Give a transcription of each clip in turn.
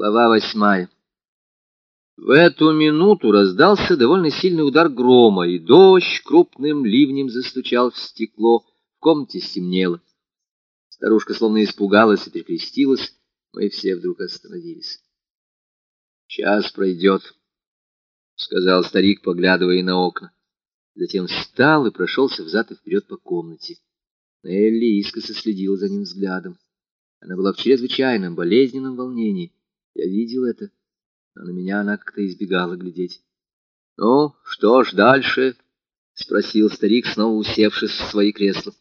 Глава восьмая. В эту минуту раздался довольно сильный удар грома, и дождь крупным ливнем застучал в стекло, в комнате стемнело. Старушка словно испугалась и перекрестилась, мы все вдруг остановились. «Час пройдет», — сказал старик, поглядывая на окна. Затем встал и прошелся взад и вперед по комнате. Нелли искоса следила за ним взглядом. Она была в чрезвычайном болезненном волнении. Я видел это, но на меня она как-то избегала глядеть. — Ну, что ж дальше? — спросил старик, снова усевшись в свои кресла.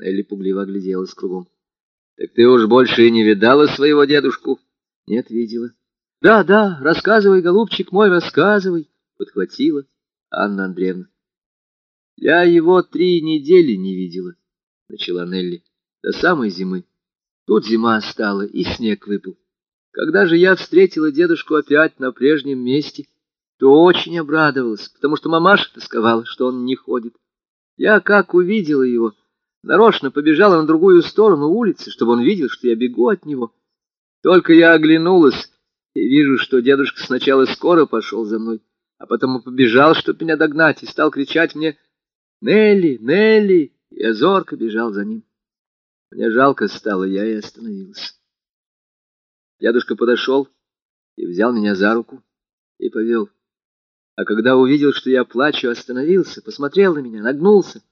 Элли пугливо огляделась кругом. — Так ты уж больше и не видала своего дедушку? — Нет, видела. — Да, да, рассказывай, голубчик мой, рассказывай, — подхватила Анна Андреевна. — Я его три недели не видела, — начала Нелли, — до самой зимы. Тут зима стала, и снег выпал. Когда же я встретила дедушку опять на прежнем месте, то очень обрадовалась, потому что мамаша тосковала, что он не ходит. Я, как увидела его, нарочно побежала на другую сторону улицы, чтобы он видел, что я бегу от него. Только я оглянулась и вижу, что дедушка сначала скоро пошел за мной, а потом побежал, чтобы меня догнать, и стал кричать мне «Нелли! Нелли!» Я зорко бежал за ним. Мне жалко стало, я и остановилась. Дедушка подошел и взял меня за руку и повел. А когда увидел, что я плачу, остановился, посмотрел на меня, нагнулся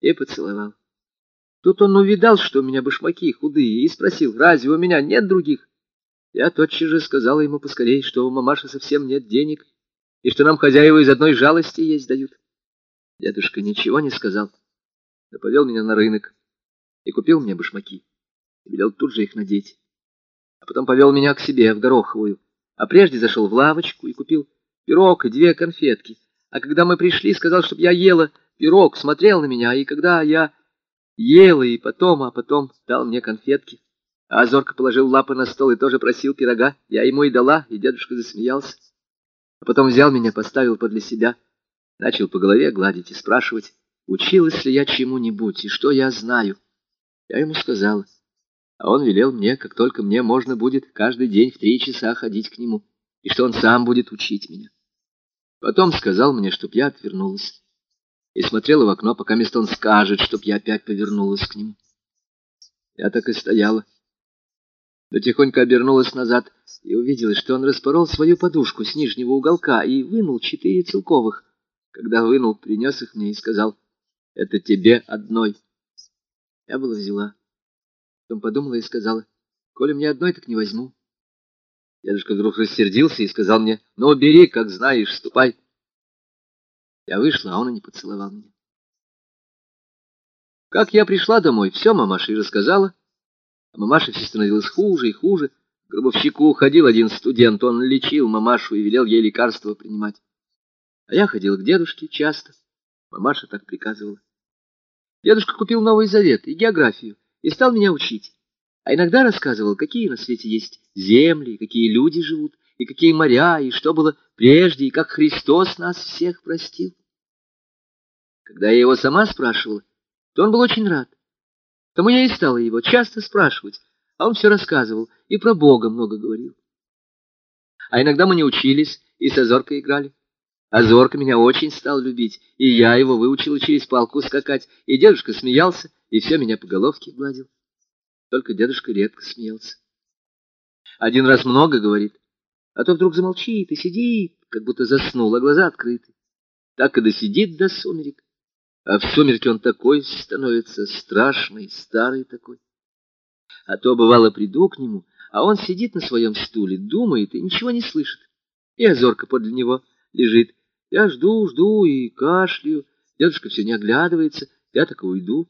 и поцеловал. Тут он увидал, что у меня башмаки худые, и спросил, разве у меня нет других? Я тотчас же сказала ему поскорей, что у мамаши совсем нет денег, и что нам хозяева из одной жалости есть дают. Дедушка ничего не сказал, но повел меня на рынок и купил мне башмаки, и велел тут же их надеть а потом повел меня к себе в Гороховую, а прежде зашел в лавочку и купил пирог и две конфетки. А когда мы пришли, сказал, чтобы я ела пирог, смотрел на меня, и когда я ела, и потом, а потом дал мне конфетки. А Зорко положил лапы на стол и тоже просил пирога. Я ему и дала, и дедушка засмеялся. А потом взял меня, поставил подле себя, начал по голове гладить и спрашивать, училась ли я чему-нибудь и что я знаю. Я ему сказала а он велел мне, как только мне можно будет, каждый день в три часа ходить к нему, и что он сам будет учить меня. Потом сказал мне, чтоб я отвернулась, и смотрела в окно, пока место он скажет, чтоб я опять повернулась к нему. Я так и стояла, но тихонько обернулась назад и увидела, что он распорол свою подушку с нижнего уголка и вынул четыре целковых. Когда вынул, принес их мне и сказал, «Это тебе одной». Я была взяла. Потом подумала и сказала, «Коли мне одной, так не возьму». Дедушка вдруг рассердился и сказал мне, «Ну, бери, как знаешь, ступай». Я вышла, а он и не поцеловал меня. Как я пришла домой, все мамаше и рассказала. А мамаша все становилась хуже и хуже. К гробовщику ходил один студент, он лечил мамашу и велел ей лекарства принимать. А я ходила к дедушке часто. Мамаша так приказывала. Дедушка купил Новый Завет и географию и стал меня учить. А иногда рассказывал, какие на свете есть земли, какие люди живут, и какие моря, и что было прежде, и как Христос нас всех простил. Когда я его сама спрашивала, то он был очень рад. Тому я и стала его часто спрашивать, а он все рассказывал и про Бога много говорил. А иногда мы не учились и с Азоркой играли. Азорка меня очень стал любить, и я его выучила через палку скакать, и дедушка смеялся, и все меня по головке гладил. Только дедушка редко смеялся. Один раз много говорит, а то вдруг замолчит и сидит, как будто заснул, а глаза открыты. Так и досидит до сумерек. А в сумерке он такой становится, страшный, старый такой. А то, бывало, приду к нему, а он сидит на своем стуле, думает и ничего не слышит. И озорка подле него лежит. Я жду, жду и кашляю. Дедушка все не оглядывается, я так и уйду.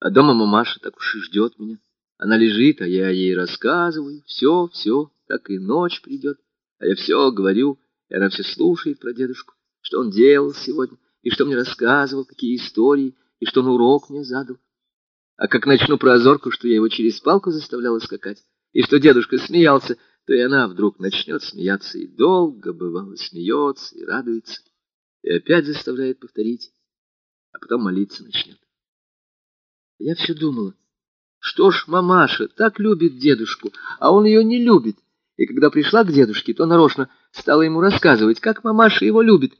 А дома мамаша так уж и ждет меня. Она лежит, а я ей рассказываю. Все, все, так и ночь придет. А я все говорю, и она все слушает про дедушку, что он делал сегодня, и что мне рассказывал, какие истории, и что он урок мне задал. А как начну про озорку, что я его через палку заставляла скакать, и что дедушка смеялся, то и она вдруг начнет смеяться, и долго, бывало, смеется и радуется, и опять заставляет повторить, а потом молиться начнет. Я все думала, что ж мамаша так любит дедушку, а он ее не любит, и когда пришла к дедушке, то нарочно стала ему рассказывать, как мамаша его любит.